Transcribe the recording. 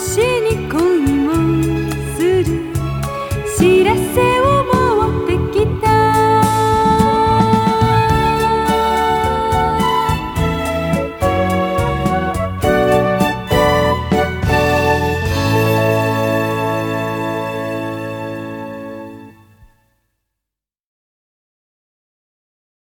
しに来